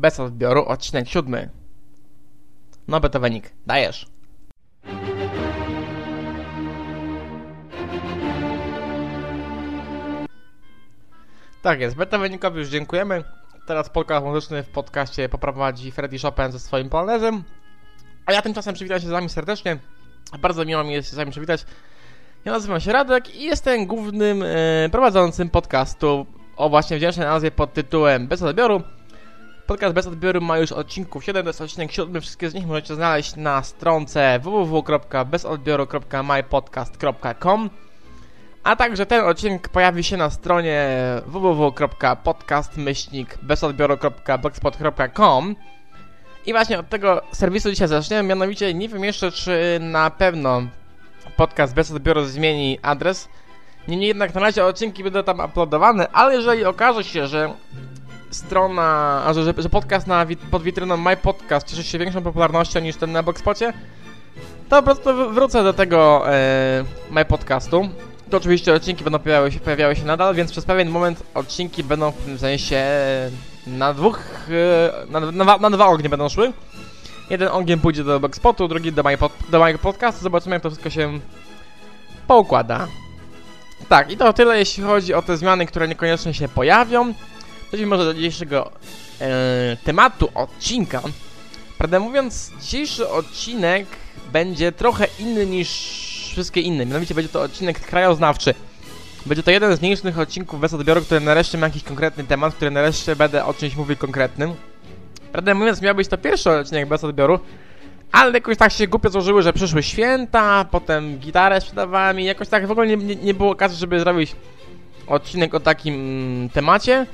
Bez odbioru, odcinek siódmy. No, Betowenik, dajesz. Tak jest, Betowenikowi już dziękujemy. Teraz podcast muzyczny w podcaście poprowadzi Freddy Chopin ze swoim polonezem. A ja tymczasem przywitam się z wami serdecznie. Bardzo miło mi jest się z wami przywitać. Ja nazywam się Radek i jestem głównym e, prowadzącym podcastu o właśnie wdzięcznej nazwie pod tytułem Bez odbioru. Podcast Bez odbioru ma już odcinków 7, to jest odcinek 7. Wszystkie z nich możecie znaleźć na stronce www.bezodbioru.mypodcast.com a także ten odcinek pojawi się na stronie www.podcast-bezodbioru.blogspot.com i właśnie od tego serwisu dzisiaj zaczniemy, mianowicie nie wiem jeszcze, czy na pewno podcast bez odbioru zmieni adres. Niemniej jednak na razie odcinki będą tam uploadowane, ale jeżeli okaże się, że strona, a że, że podcast na, pod witryną My Podcast cieszy się większą popularnością niż ten na Blogspotcie, to po prostu wrócę do tego e, My Podcastu. To oczywiście odcinki będą pojawiały się, pojawiały się nadal, więc przez pewien moment odcinki będą w tym sensie na dwóch, e, na, na, na dwa ognie będą szły. Jeden ogień pójdzie do Blogspotu, drugi do, my pod, do mojego podcastu. Zobaczymy, jak to wszystko się poukłada. Tak, i to tyle, jeśli chodzi o te zmiany, które niekoniecznie się pojawią. Przejdźmy może do dzisiejszego e, tematu odcinka. Prawdę mówiąc, dzisiejszy odcinek będzie trochę inny niż wszystkie inne. Mianowicie będzie to odcinek krajoznawczy. Będzie to jeden z mniejszych odcinków bez odbioru, który nareszcie ma jakiś konkretny temat, który nareszcie będę o czymś mówił konkretnym. Prawdę mówiąc, miał być to pierwszy odcinek bez odbioru, ale jakoś tak się głupio złożyły, że przyszły święta, potem gitarę sprzedawałem i jakoś tak w ogóle nie, nie, nie było okazji, żeby zrobić odcinek o takim mm, temacie.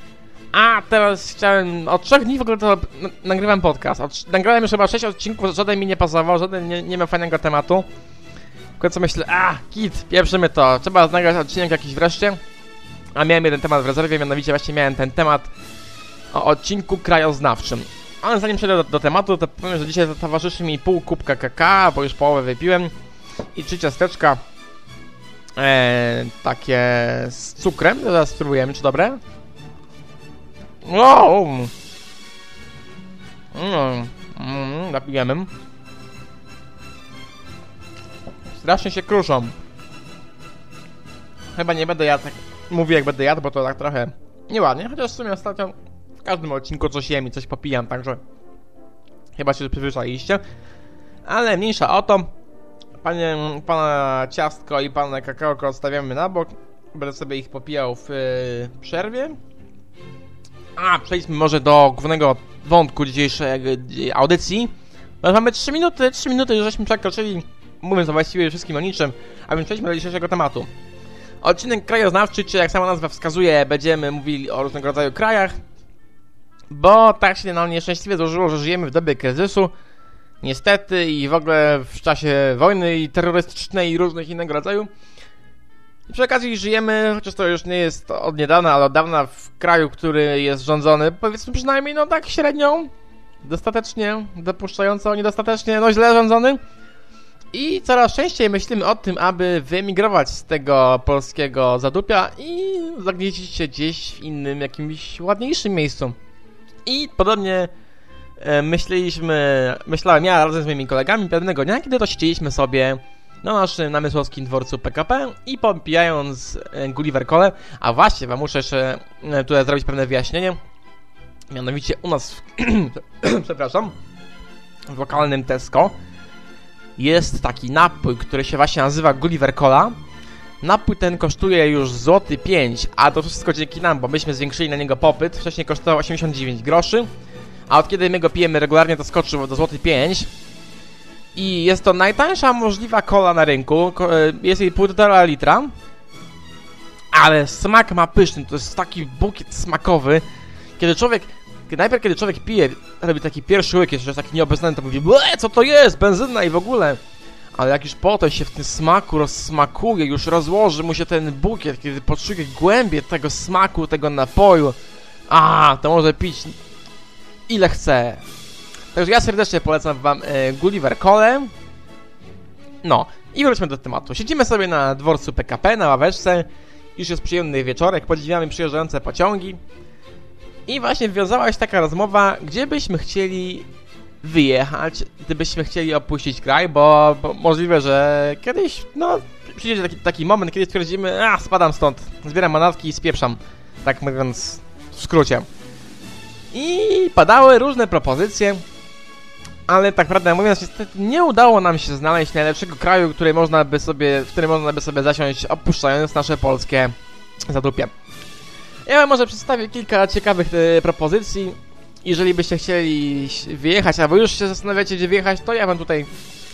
A teraz chciałem, od trzech dni w ogóle to nagrywam podcast. Od, nagrałem już chyba sześć odcinków, żaden mi nie pasował, żaden nie, nie miał fajnego tematu. W końcu myślę, a, kit, pieprzymy to, trzeba nagrać odcinek jakiś wreszcie. A miałem jeden temat w rezerwie, mianowicie właśnie miałem ten temat o odcinku krajoznawczym. Ale zanim przejdę do, do, tematu, to powiem, że dzisiaj towarzyszy mi pół kubka kakao, bo już połowę wypiłem i trzy ciasteczka e, takie z cukrem. Zaraz spróbujemy, czy dobre? Wow! Mm, mm, napijemy. Strasznie się kruszą. Chyba nie będę jadł tak... Mówię jak będę jadł, bo to tak trochę nieładnie, chociaż w sumie ostatnio w każdym odcinku coś jem i coś popijam, także chyba się przyzwyczailiście. Ale mniejsza o to. Panie, pana ciastko i pana kakaoko odstawiamy na bok. Będę sobie ich popijał w yy, przerwie. A, przejdźmy może do głównego wątku dzisiejszej audycji. Mamy 3 minuty, 3 minuty, żeśmy przekroczyli, mówiąc właściwie wszystkim o niczym, a więc przejdźmy do dzisiejszego tematu. Odcinek krajoznawczy, czy jak sama nazwa wskazuje, będziemy mówili o różnego rodzaju krajach, bo tak się nam nieszczęśliwie złożyło, że żyjemy w dobie kryzysu, niestety i w ogóle w czasie wojny i terrorystycznej i różnych innego rodzaju. I przy okazji żyjemy, chociaż to już nie jest od niedawna, ale od dawna w kraju, który jest rządzony, powiedzmy przynajmniej, no tak średnio, dostatecznie, dopuszczająco, niedostatecznie, no źle rządzony. I coraz częściej myślimy o tym, aby wyemigrować z tego polskiego zadupia i zagnieździć się gdzieś w innym, jakimś ładniejszym miejscu. I podobnie e, myśleliśmy, myślałem ja razem z moimi kolegami pewnego dnia, kiedy to siedzieliśmy sobie na naszym namysłowskim dworcu PKP i popijając e, Gulliver Cole, a właśnie wam muszę jeszcze e, tutaj zrobić pewne wyjaśnienie. Mianowicie u nas, w, przepraszam, w lokalnym Tesco jest taki napój, który się właśnie nazywa Gulliver Cola. Napój ten kosztuje już złoty 5, a to wszystko dzięki nam, bo myśmy zwiększyli na niego popyt. Wcześniej kosztował 89 groszy, a od kiedy my go pijemy regularnie, to skoczył do złoty 5. I jest to najtańsza możliwa cola na rynku. Jest jej 1,5 litra. Ale smak ma pyszny, to jest taki bukiet smakowy. Kiedy człowiek najpierw kiedy człowiek pije, robi taki pierwszy łyk, jeszcze jest taki nieobeznany, to mówi, co to jest, benzyna i w ogóle. Ale jak już potem się w tym smaku rozsmakuje, już rozłoży mu się ten bukiet, kiedy poczuje głębię tego smaku, tego napoju, a to może pić ile chce. Także ja serdecznie polecam wam e, Gulliver Cole. No, i wróćmy do tematu. Siedzimy sobie na dworcu PKP, na ławeczce. Już jest przyjemny wieczorek, podziwiamy przyjeżdżające pociągi. I właśnie wiązała się taka rozmowa, gdzie byśmy chcieli wyjechać, gdybyśmy chcieli opuścić kraj, bo, bo możliwe, że kiedyś, no, przyjdzie taki, taki moment, kiedy stwierdzimy, a, spadam stąd, zbieram manatki i spieprzam, tak mówiąc w skrócie. I padały różne propozycje, ale tak prawdę mówiąc, niestety nie udało nam się znaleźć najlepszego kraju, który można by sobie, w którym można by sobie zasiąść, opuszczając nasze polskie zadupie. Ja może przedstawię kilka ciekawych e, propozycji. Jeżeli byście chcieli wyjechać, albo już się zastanawiacie, gdzie wyjechać, to ja wam tutaj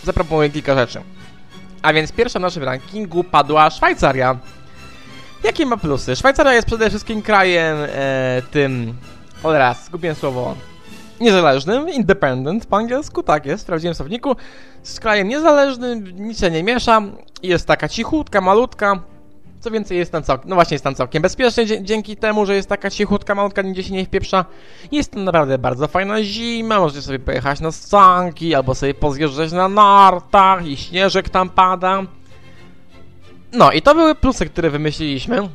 zaproponuję kilka rzeczy. A więc pierwsza w naszym rankingu padła Szwajcaria. Jakie ma plusy? Szwajcaria jest przede wszystkim krajem e, tym... Oraz, zgubiłem słowo niezależnym, independent po angielsku, tak jest, w prawdziwym słowniku. Z krajem niezależnym, nic się nie miesza, jest taka cichutka, malutka. Co więcej, jest tam całkiem, no właśnie jest tam całkiem bezpiecznie dzięki temu, że jest taka cichutka, malutka, nigdzie się nie wpieprza. Jest tam naprawdę bardzo fajna zima, możecie sobie pojechać na sanki, albo sobie pozjeżdżać na nartach i śnieżek tam pada. No i to były plusy, które wymyśliliśmy.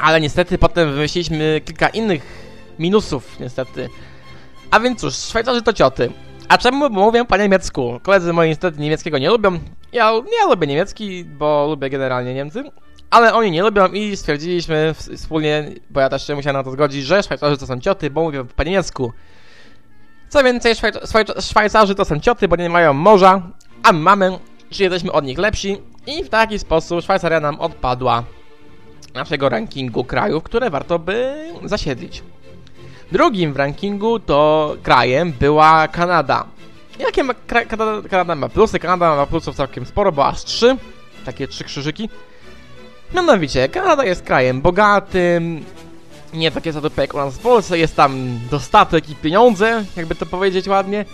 Ale niestety potem wymyśliliśmy kilka innych minusów, niestety. A więc cóż, Szwajcarzy to cioty. A czemu? Mówię po niemiecku. Koledzy moi niestety niemieckiego nie lubią. Ja, ja lubię niemiecki, bo lubię generalnie Niemcy. Ale oni nie lubią i stwierdziliśmy wspólnie, bo ja też się musiałem na to zgodzić, że Szwajcarzy to są cioty, bo mówią po niemiecku. Co więcej, Szwajcarzy to są cioty, bo nie mają morza, a my mamy, czy jesteśmy od nich lepsi i w taki sposób Szwajcaria nam odpadła naszego rankingu krajów, które warto by zasiedlić. Drugim w rankingu to krajem była Kanada. Jakie ma, Kanada, Kanada ma plusy? Kanada ma plusów całkiem sporo, bo aż trzy. Takie trzy krzyżyki. Mianowicie, Kanada jest krajem bogatym, nie takie zadupy jak u nas w Polsce, jest tam dostatek i pieniądze, jakby to powiedzieć ładnie.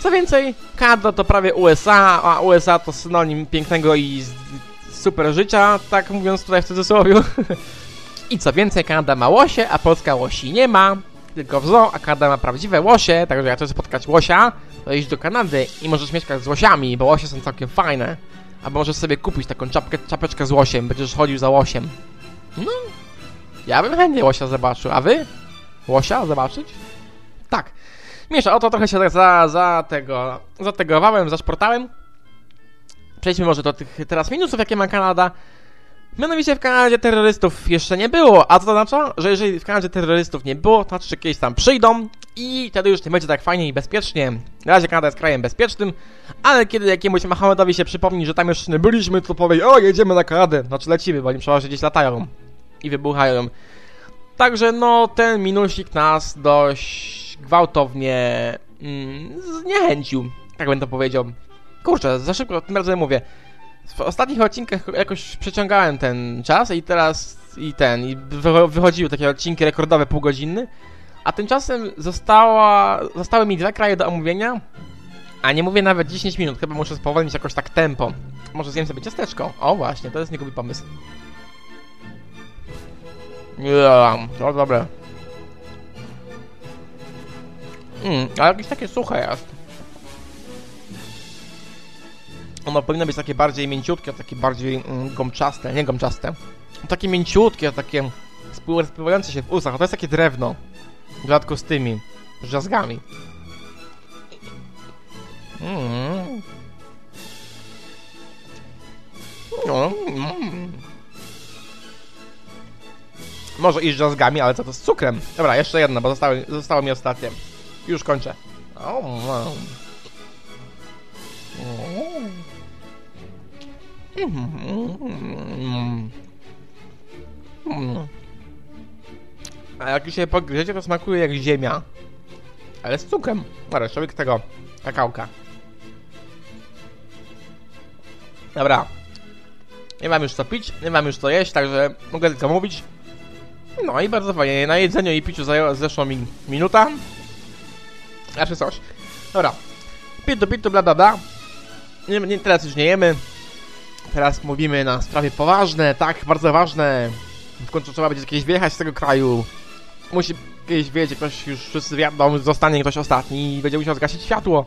Co więcej, Kanada to prawie USA, a USA to synonim pięknego i super życia, tak mówiąc tutaj w cudzysłowie. I co więcej, Kanada ma łosie, a Polska łosi nie ma tylko w zoo, a Kanada ma prawdziwe łosie, także jak chcesz spotkać łosia, to iść do Kanady i możesz mieszkać z łosiami, bo łosie są całkiem fajne. Albo możesz sobie kupić taką czapkę, czapeczkę z łosiem, będziesz chodził za łosiem. No, ja bym chętnie łosia zobaczył, a wy? Łosia zobaczyć? Tak. Miesza, oto trochę się tak za, za tego, zategowałem, zaszportałem. Przejdźmy może do tych teraz minusów, jakie ma Kanada. Mianowicie w Kanadzie terrorystów jeszcze nie było, a to oznacza? Że jeżeli w Kanadzie terrorystów nie było, to znaczy, że kiedyś tam przyjdą i wtedy już nie będzie tak fajnie i bezpiecznie. Na razie Kanada jest krajem bezpiecznym, ale kiedy jakiemuś Mohamedowi się przypomni, że tam jeszcze nie byliśmy, to powie, o jedziemy na Kanadę, znaczy lecimy, bo oni przeważnie gdzieś latają i wybuchają. Także no, ten minusik nas dość gwałtownie mm, zniechęcił, tak bym to powiedział. Kurczę, za szybko tym razem mówię w ostatnich odcinkach jakoś przeciągałem ten czas i teraz i ten, i wychodziły takie odcinki rekordowe półgodzinny, a tymczasem została, zostały mi dwa kraje do omówienia, a nie mówię nawet 10 minut, chyba muszę spowolnić jakoś tak tempo. Może zjem sobie ciasteczko. O właśnie, to jest niegłupi pomysł. Ja, to dobre. Mmm, ale jakieś takie suche jest. Ono powinno być takie bardziej mięciutkie, takie bardziej mm, gąbczaste, nie gąbczaste. Takie mięciutkie, takie rozpływające się w ustach. To jest takie drewno. Dodatku z tymi drzazgami. Mm. No, mm. Może iść drzazgami, ale co to z cukrem? Dobra, jeszcze jedna, bo zostało, mi ostatnie. Już kończę. Oh, a jak się pogryziecie, to smakuje jak ziemia. Ale z cukrem. Człowiek tego kakałka. Dobra. Nie mam już co pić, nie mam już co jeść, także mogę tylko mówić. No i bardzo fajnie. Na jedzeniu i piciu zeszło mi minuta. Znaczy coś. Dobra. Pitu, pitu, bla, bla, bla. Nie, nie, teraz już nie jemy. Teraz mówimy na sprawy poważne, tak, bardzo ważne. W końcu trzeba będzie kiedyś wyjechać z tego kraju. Musi kiedyś wiedzieć, ktoś już wszyscy wiadomo, zostanie ktoś ostatni i będzie musiał zgasić światło.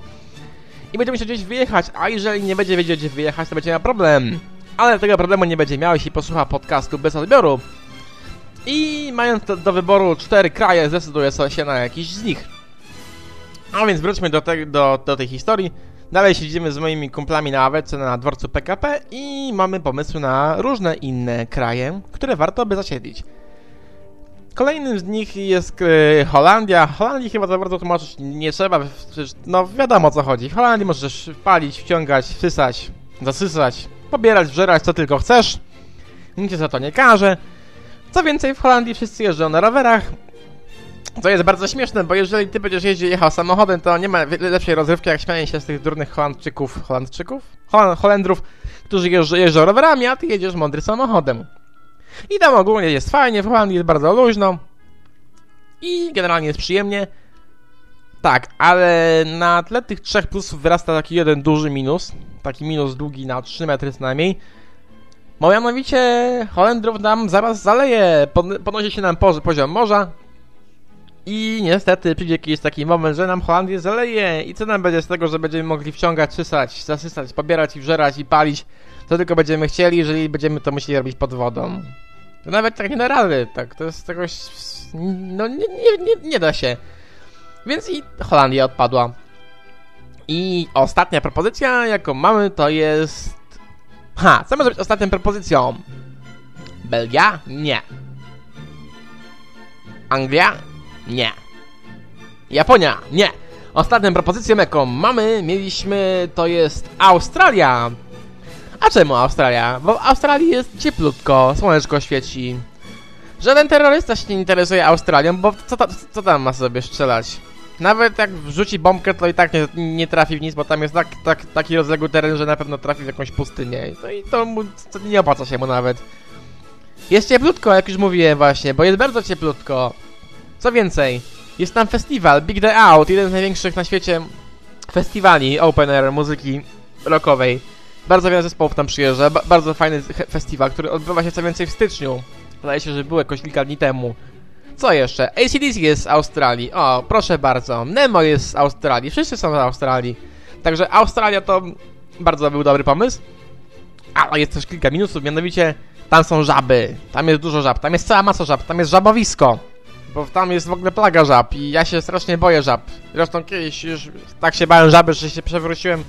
I będzie musiał gdzieś wyjechać, a jeżeli nie będzie wiedzieć gdzie wyjechać, to będzie miał problem. Ale tego problemu nie będzie miał, jeśli posłucha podcastu bez odbioru. I mając do, wyboru cztery kraje, zdecyduję się na jakiś z nich. A więc wróćmy do, te, do, do tej historii. Dalej siedzimy z moimi kumplami na ławce na dworcu PKP i mamy pomysły na różne inne kraje, które warto by zasiedlić. Kolejnym z nich jest e, Holandia. Holandii chyba za bardzo tłumaczyć nie trzeba, no wiadomo o co chodzi. W Holandii możesz palić, wciągać, wsysać, zasysać, pobierać, wżerać co tylko chcesz. Nikt cię za to nie każe. Co więcej, w Holandii wszyscy jeżdżą na rowerach. Co jest bardzo śmieszne, bo jeżeli ty będziesz jeździł, jechał samochodem, to nie ma lepszej rozrywki jak śmianie się z tych durnych Holandczyków, Holandczyków? Hol Holendrów, którzy jeżdżą, jeżdżą rowerami, a ty jedziesz mądry samochodem. I tam ogólnie jest fajnie, w Holandii jest bardzo luźno. I generalnie jest przyjemnie. Tak, ale na tle tych trzech plusów wyrasta taki jeden duży minus. Taki minus długi na 3 metry co najmniej. Bo mianowicie Holendrów nam zaraz zaleje, podnosi się nam poziom morza. I niestety przyjdzie jakiś taki moment, że nam Holandię zaleje i co nam będzie z tego, że będziemy mogli wciągać, sysać, zasysać, pobierać i wżerać i palić, co tylko będziemy chcieli, jeżeli będziemy to musieli robić pod wodą. To nawet tak nie da rady, tak, to jest czegoś, no nie, nie, nie, nie da się. Więc i Holandia odpadła. I ostatnia propozycja, jaką mamy, to jest... Ha, co może być ostatnią propozycją? Belgia? Nie. Anglia? Nie. Japonia? Nie. Ostatnią propozycją, jaką mamy, mieliśmy, to jest Australia. A czemu Australia? Bo w Australii jest cieplutko, słoneczko świeci. Żaden terrorysta się nie interesuje Australią, bo co, ta, co tam ma sobie strzelać? Nawet jak wrzuci bombkę, to i tak nie, nie trafi w nic, bo tam jest tak, tak, taki rozległy teren, że na pewno trafi w jakąś pustynię. No i to, mu, nie opłaca się mu nawet. Jest cieplutko, jak już mówiłem właśnie, bo jest bardzo cieplutko. Co więcej, jest tam festiwal Big Day Out, jeden z największych na świecie festiwali open air muzyki rockowej. Bardzo wiele zespołów tam przyjeżdża, ba bardzo fajny festiwal, który odbywa się co więcej w styczniu. Wydaje się, że był jakoś kilka dni temu. Co jeszcze? ACDC jest z Australii. O, proszę bardzo. Nemo jest z Australii. Wszyscy są z Australii. Także Australia to bardzo był dobry pomysł. Ale jest też kilka minusów, mianowicie tam są żaby. Tam jest dużo żab. Tam jest cała masa żab. Tam jest żabowisko. Bo tam jest w ogóle plaga żab i ja się strasznie boję żab. Zresztą kiedyś już tak się bałem żaby, że się przewróciłem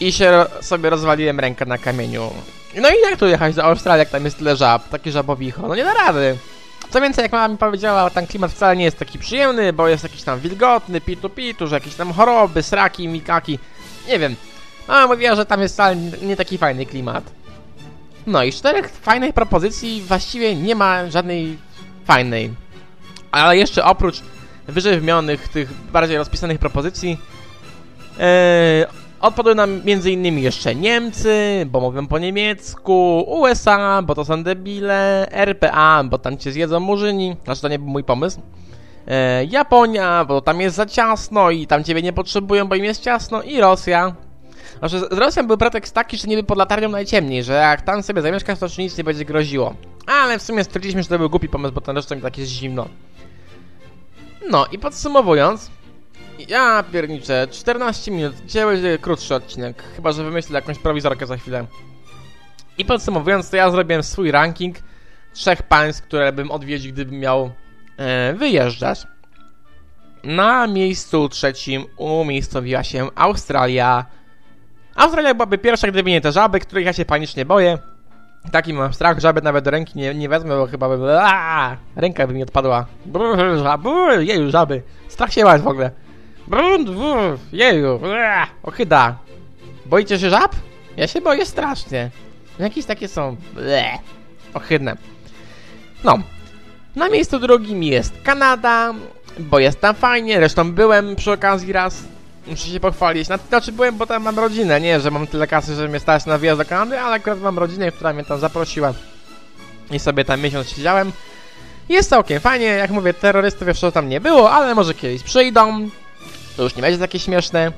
i się sobie rozwaliłem rękę na kamieniu. No i jak tu jechać do Australii, jak tam jest tyle żab, takie żabowicho? No nie da rady. Co więcej, jak mama mi powiedziała, ten klimat wcale nie jest taki przyjemny, bo jest jakiś tam wilgotny, pitu-pitu, że jakieś tam choroby, sraki, mikaki. Nie wiem. Mama mówiła, że tam jest wcale nie taki fajny klimat. No i czterech fajnych propozycji właściwie nie ma żadnej fajnej. Ale jeszcze oprócz wyżej wymienionych tych bardziej rozpisanych propozycji, yy, Odpadły nam m.in. jeszcze Niemcy, bo mówią po niemiecku, USA, bo to są debile, RPA, bo tam cię zjedzą murzyni, znaczy to nie był mój pomysł. E, Japonia, bo tam jest za ciasno i tam ciebie nie potrzebują, bo im jest ciasno i Rosja. Znaczy z Rosją był pretekst taki, że niby pod latarnią najciemniej, że jak tam sobie zamieszkasz, to nic nie będzie groziło. Ale w sumie stwierdziliśmy, że to był głupi pomysł, bo tam zresztą tak jest zimno. No i podsumowując, ja pierniczę, 14 minut, dzisiaj będzie krótszy odcinek, chyba że wymyślę jakąś prowizorkę za chwilę. I podsumowując, to ja zrobiłem swój ranking trzech państw, które bym odwiedził, gdybym miał e, wyjeżdżać. Na miejscu trzecim umiejscowiła się Australia. Australia byłaby pierwsza, gdyby nie te żaby, których ja się panicznie boję. Taki mam strach, żaby nawet do ręki nie, nie wezmę, bo chyba by... Aaa, ręka by mi odpadła. Brr, żaby, jeju, żaby. Strach się masz w ogóle. Brund, wuf, jeju, ochyda. Boicie się żab? Ja się boję strasznie. Jakieś takie są, ble, ohydne. No, na miejscu drugim jest Kanada, bo jest tam fajnie, zresztą byłem przy okazji raz, muszę się pochwalić. Znaczy byłem, bo tam mam rodzinę, nie, że mam tyle kasy, że mnie stać na wyjazd do Kanady, ale akurat mam rodzinę, która mnie tam zaprosiła. I sobie tam miesiąc siedziałem. Jest całkiem fajnie, jak mówię, terrorystów jeszcze tam nie było, ale może kiedyś przyjdą. To już nie będzie takie śmieszne.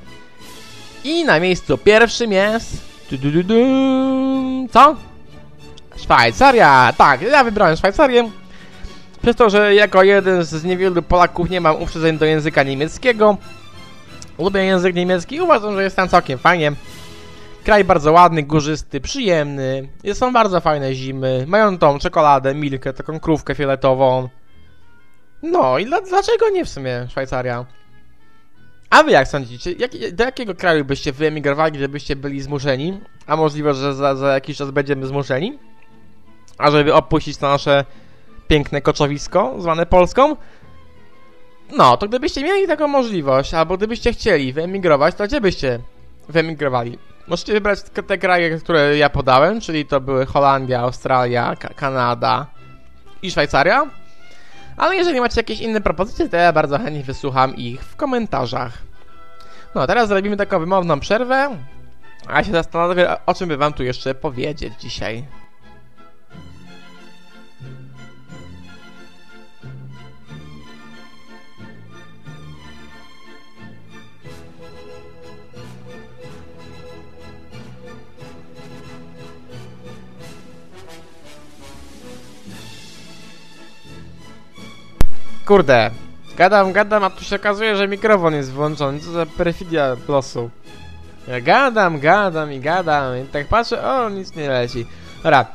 I na miejscu pierwszym jest... Co? Szwajcaria! Tak, ja wybrałem Szwajcarię. Przez to, że jako jeden z niewielu Polaków nie mam uprzedzeń do języka niemieckiego. Lubię język niemiecki i uważam, że jest tam całkiem fajnie. Kraj bardzo ładny, górzysty, przyjemny. Są bardzo fajne zimy. Mają tą czekoladę, milkę, taką krówkę fioletową. No i dla, dlaczego nie w sumie Szwajcaria? A wy jak sądzicie? Jak, do jakiego kraju byście wyemigrowali, gdybyście byli zmuszeni? A możliwe, że za, za jakiś czas będziemy zmuszeni? A żeby opuścić to nasze piękne koczowisko, zwane Polską? No, to gdybyście mieli taką możliwość, albo gdybyście chcieli wyemigrować, to gdzie byście wyemigrowali? Możecie wybrać te kraje, które ja podałem, czyli to były Holandia, Australia, Ka Kanada i Szwajcaria. Ale jeżeli macie jakieś inne propozycje, to ja bardzo chętnie wysłucham ich w komentarzach. No, teraz zrobimy taką wymowną przerwę, a ja się zastanowię, o czym by wam tu jeszcze powiedzieć dzisiaj. Kurde, gadam, gadam, a tu się okazuje, że mikrofon jest włączony. Co za perfidia losu. Ja gadam, gadam i gadam i tak patrzę, o, nic nie leci. Dobra,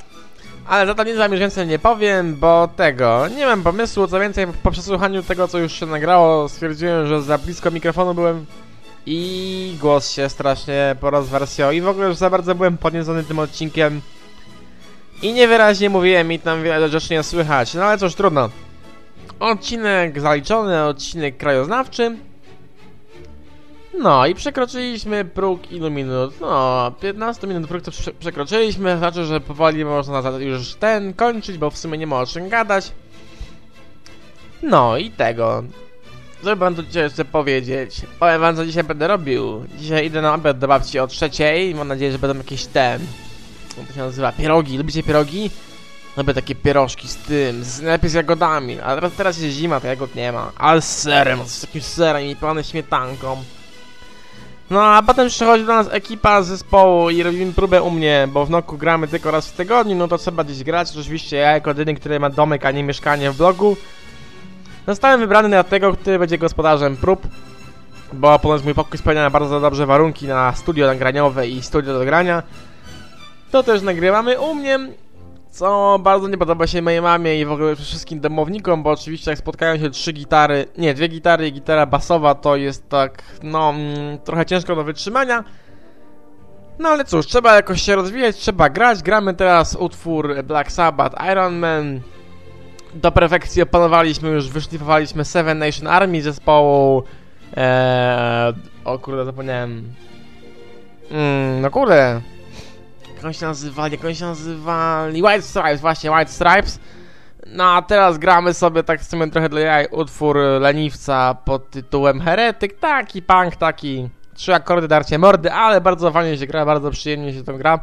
ale za to nic wam już więcej nie powiem, bo tego, nie mam pomysłu, co więcej, po przesłuchaniu tego, co już się nagrało, stwierdziłem, że za blisko mikrofonu byłem i głos się strasznie porozwarsiał i w ogóle już za bardzo byłem podniecony tym odcinkiem i niewyraźnie mówiłem i tam wiele rzeczy nie słychać, no ale cóż, trudno. Odcinek zaliczony, odcinek krajoznawczy. No i przekroczyliśmy próg ilu minut? No, 15 minut próg to przekroczyliśmy, znaczy, że powoli można już ten kończyć, bo w sumie nie ma o czym gadać. No i tego. Co wam tu dzisiaj jeszcze powiedzieć? Powiem wam, co dzisiaj będę robił. Dzisiaj idę na obiad do babci o trzeciej. Mam nadzieję, że będą jakieś ten... Jak to się nazywa? Pierogi. Lubicie pierogi? Lubię takie pierożki z tym, z, najlepiej z jagodami. A teraz, teraz jest zima, to jagód nie ma. Ale z serem, z takim serem i pełne śmietanką. No a potem przychodzi do nas ekipa z zespołu i robimy próbę u mnie, bo w Noku gramy tylko raz w tygodniu, no to trzeba gdzieś grać. Oczywiście ja jako jedyny, który ma domek, a nie mieszkanie w blogu. Zostałem wybrany na tego, który będzie gospodarzem prób, bo ponoć mój pokój spełnia bardzo dobrze warunki na studio nagraniowe i studio do grania. To też nagrywamy u mnie co bardzo nie podoba się mojej mamie i w ogóle wszystkim domownikom, bo oczywiście jak spotkają się trzy gitary, nie, dwie gitary i gitara basowa, to jest tak, no, mm, trochę ciężko do wytrzymania. No ale cóż, trzeba jakoś się rozwijać, trzeba grać. Gramy teraz utwór Black Sabbath, Iron Man. Do perfekcji opanowaliśmy już, wyszlifowaliśmy Seven Nation Army zespołu... Eee, o kurde, zapomniałem. Mm, no kurde, jak oni się nazywali, jak oni się. White Stripes, właśnie, White Stripes. No a teraz gramy sobie tak w sumie trochę dla jaj utwór leniwca pod tytułem Heretyk. Taki punk, taki trzy akordy, darcie mordy, ale bardzo fajnie się gra, bardzo przyjemnie się tam gra.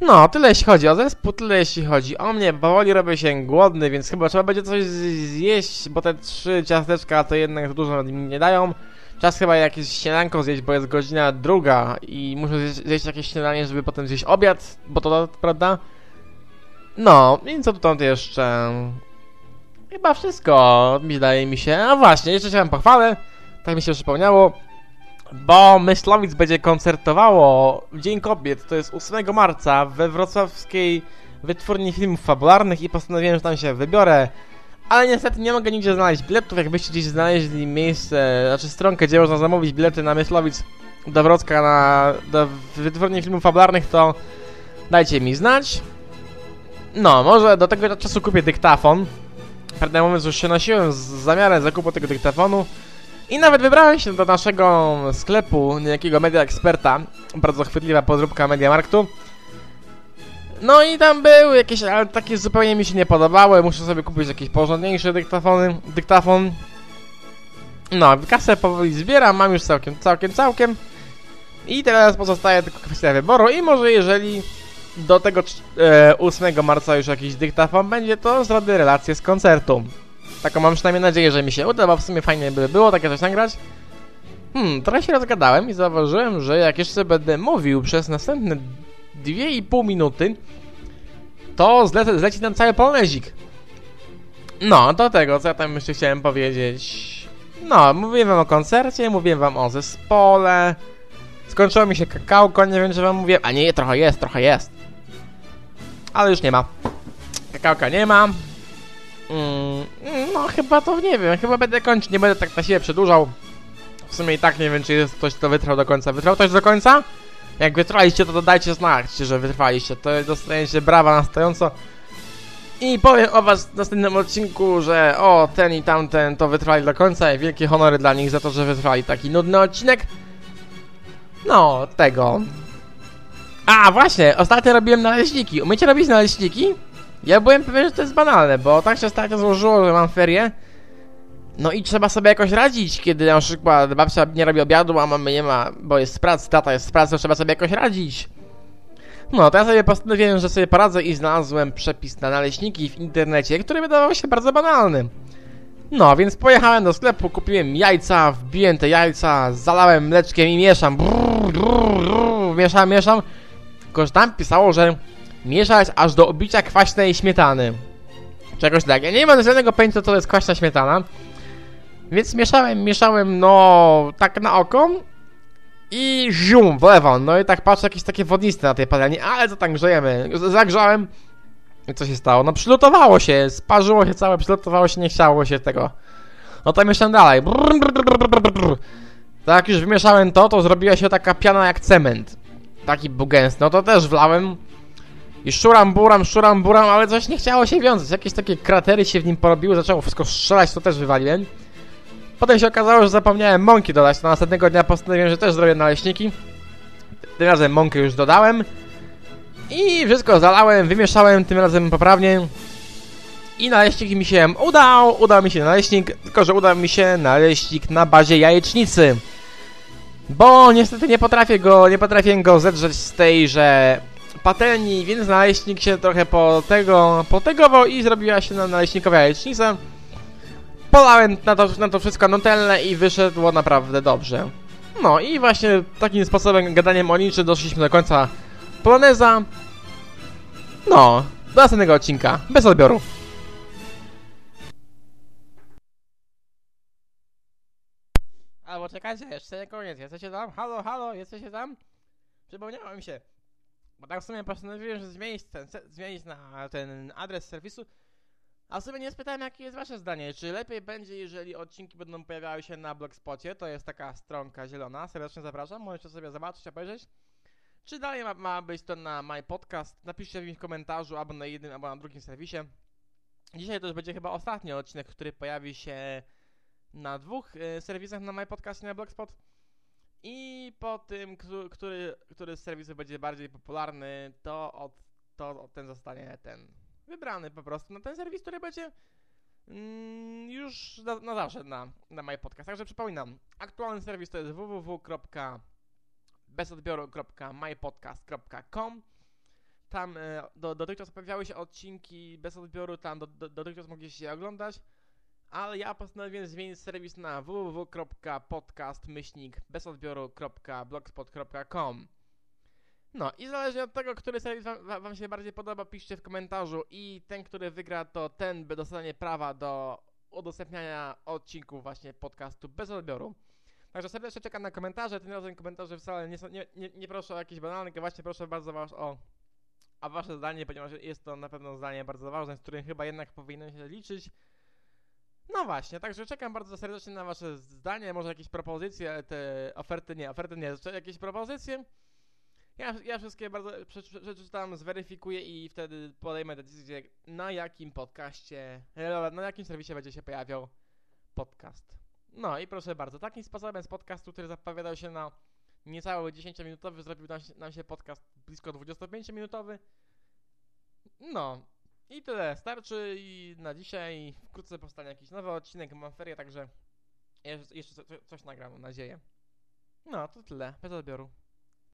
No, tyle jeśli chodzi o zespół, tyle jeśli chodzi o mnie. Powoli robię się głodny, więc chyba trzeba będzie coś zjeść, bo te trzy ciasteczka to jednak dużo nie dają. Czas chyba jakieś śniadanko zjeść, bo jest godzina druga i muszę zjeść jakieś śniadanie, żeby potem zjeść obiad, bo to, prawda? No, i co tu jeszcze? Chyba wszystko, wydaje mi się. A właśnie, jeszcze wam pochwalę, tak mi się przypomniało, bo Myślowic będzie koncertowało w Dzień Kobiet, to jest 8 marca we wrocławskiej wytwórni filmów fabularnych i postanowiłem, że tam się wybiorę. Ale niestety nie mogę nigdzie znaleźć biletów. Jakbyście gdzieś znaleźli miejsce, znaczy stronkę, gdzie można zamówić bilety na Myślowic do Wrocka na do wytwórni filmów fabularnych, to dajcie mi znać. No, może do tego czasu kupię dyktafon. Prawdę mówiąc, już się nosiłem z zamiarem zakupu tego dyktafonu. I nawet wybrałem się do naszego sklepu, niejakiego Media Experta. Bardzo chwytliwa podróbka Mediamarktu. No i tam były jakieś, ale takie zupełnie mi się nie podobały. Muszę sobie kupić jakieś porządniejsze dyktafony, dyktafon. No, kasę powoli zbieram, mam już całkiem, całkiem, całkiem. I teraz pozostaje tylko kwestia wyboru i może jeżeli do tego e, 8 marca już jakiś dyktafon będzie, to zrobię relację z koncertu. Taką mam przynajmniej nadzieję, że mi się uda, bo w sumie fajnie by było takie coś nagrać. Hmm, trochę się rozgadałem i zauważyłem, że jak jeszcze będę mówił przez następne 2,5 minuty, to zle zleci nam cały polnezik. No, do tego, co ja tam jeszcze chciałem powiedzieć. No, mówiłem wam o koncercie, mówiłem wam o zespole. Skończyło mi się kakałko, nie wiem czy wam mówię. A nie, trochę jest, trochę jest. Ale już nie ma. Kakałka nie ma. Mm, no chyba to nie wiem, chyba będę kończył, nie będę tak na siebie przedłużał. W sumie i tak nie wiem, czy jest ktoś, kto wytrwał do końca. Wytrwał ktoś do końca? Jak wytrwaliście, to dodajcie znać, że wytrwaliście. To dostajecie brawa na stojąco. I powiem o was w następnym odcinku, że o, ten i tamten to wytrwali do końca i wielkie honory dla nich za to, że wytrwali taki nudny odcinek. No, tego. A, właśnie, ostatnio robiłem naleśniki. Umiecie robić naleśniki? Ja byłem pewien, że to jest banalne, bo tak się ostatnio złożyło, że mam ferie. No i trzeba sobie jakoś radzić, kiedy na przykład babcia nie robi obiadu, a mamy nie ma, bo jest z pracy, tata jest z pracy, trzeba sobie jakoś radzić. No, to ja sobie postanowiłem, że sobie poradzę i znalazłem przepis na naleśniki w internecie, który wydawał się bardzo banalny. No, więc pojechałem do sklepu, kupiłem jajca, wbiłem te jajca, zalałem mleczkiem i mieszam. Mieszam, mieszam. Tylko, że tam pisało, że mieszać aż do obicia kwaśnej śmietany. Czegoś tak. Ja nie mam żadnego pojęcia, co to jest kwaśna śmietana. Więc mieszałem, mieszałem, no, tak na oko. I zium, wlewam. No i tak patrzę, jakieś takie wodniste na tej patelni, ale co tak grzejemy? Zagrzałem. Co się stało? No przylutowało się, sparzyło się całe, przylutowało się, nie chciało się tego. No to mieszam dalej. Tak już wymieszałem to, to zrobiła się taka piana jak cement. Taki był. No to też wlałem. I szuram, buram, szuram, buram, ale coś nie chciało się wiązać. Jakieś takie kratery się w nim porobiły, zaczęło wszystko strzelać, to też wywaliłem. Potem się okazało, że zapomniałem mąki dodać, to następnego dnia postanowiłem, że też zrobię naleśniki. Tym razem mąkę już dodałem. I wszystko zalałem, wymieszałem tym razem poprawnie. I naleśnik mi się udał, udał mi się naleśnik, tylko że udał mi się naleśnik na bazie jajecznicy. Bo niestety nie potrafię go, nie potrafię go zedrzeć z tejże patelni, więc naleśnik się trochę po tego, potegował i zrobiła się na naleśnikowa jajecznica. Polałem na to, na to wszystko nutellę i wyszedło naprawdę dobrze. No i właśnie takim sposobem, gadaniem o niczym doszliśmy do końca Poloneza. No, do następnego odcinka, bez odbioru. Albo czekajcie, jeszcze nie koniec, jesteście tam? Halo, halo, jesteście tam? Przypomniało mi się, bo tak w sumie postanowiłem, że zmienić ten, zmienić na ten adres serwisu, a sobie nie spytałem, jakie jest wasze zdanie. Czy lepiej będzie, jeżeli odcinki będą pojawiały się na Blogspocie? To jest taka stronka zielona. Serdecznie zapraszam. Możecie sobie zobaczyć, obejrzeć. Czy dalej ma, ma być to na My Podcast? Napiszcie w komentarzu albo na jednym, albo na drugim serwisie. Dzisiaj to już będzie chyba ostatni odcinek, który pojawi się na dwóch y, serwisach na My Podcast i na Blogspot. I po tym, który, który z serwisów będzie bardziej popularny, to od, to od ten zostanie ten wybrany po prostu. Na ten serwis, który będzie mm, już na, na zawsze na, na My Podcast. Także przypominam, aktualny serwis to jest www.bezodbioru.mypodcast.com Tam e, do, dotychczas pojawiały się odcinki bez odbioru, tam do, do, dotychczas mogliście je oglądać, ale ja postanowiłem zmienić serwis na www.podcast-bezodbioru.blogspot.com no i zależnie od tego, który serwis wam, wam, się bardziej podoba, piszcie w komentarzu i ten, który wygra, to ten dostanie prawa do udostępniania odcinków właśnie podcastu bez odbioru. Także serdecznie czekam na komentarze, tym razem komentarze wcale nie, nie, nie, nie proszę o jakieś banalne, właśnie proszę bardzo was o, o wasze zdanie, ponieważ jest to na pewno zdanie bardzo ważne, z którym chyba jednak powinno się liczyć. No właśnie, także czekam bardzo serdecznie na wasze zdanie, może jakieś propozycje, te oferty nie, oferty nie, jakieś propozycje. Ja, ja wszystkie bardzo przeczytam, zweryfikuję i wtedy podejmę decyzję, na jakim podcaście, na jakim serwisie będzie się pojawiał podcast. No i proszę bardzo, takim sposobem z podcastu, który zapowiadał się na niecały 10-minutowy, zrobił nam się, nam się podcast blisko 25-minutowy. No i tyle, starczy i na dzisiaj wkrótce powstanie jakiś nowy odcinek, mam ferie, także jeszcze, jeszcze coś nagram, mam nadzieję. No, to tyle, bez odbioru.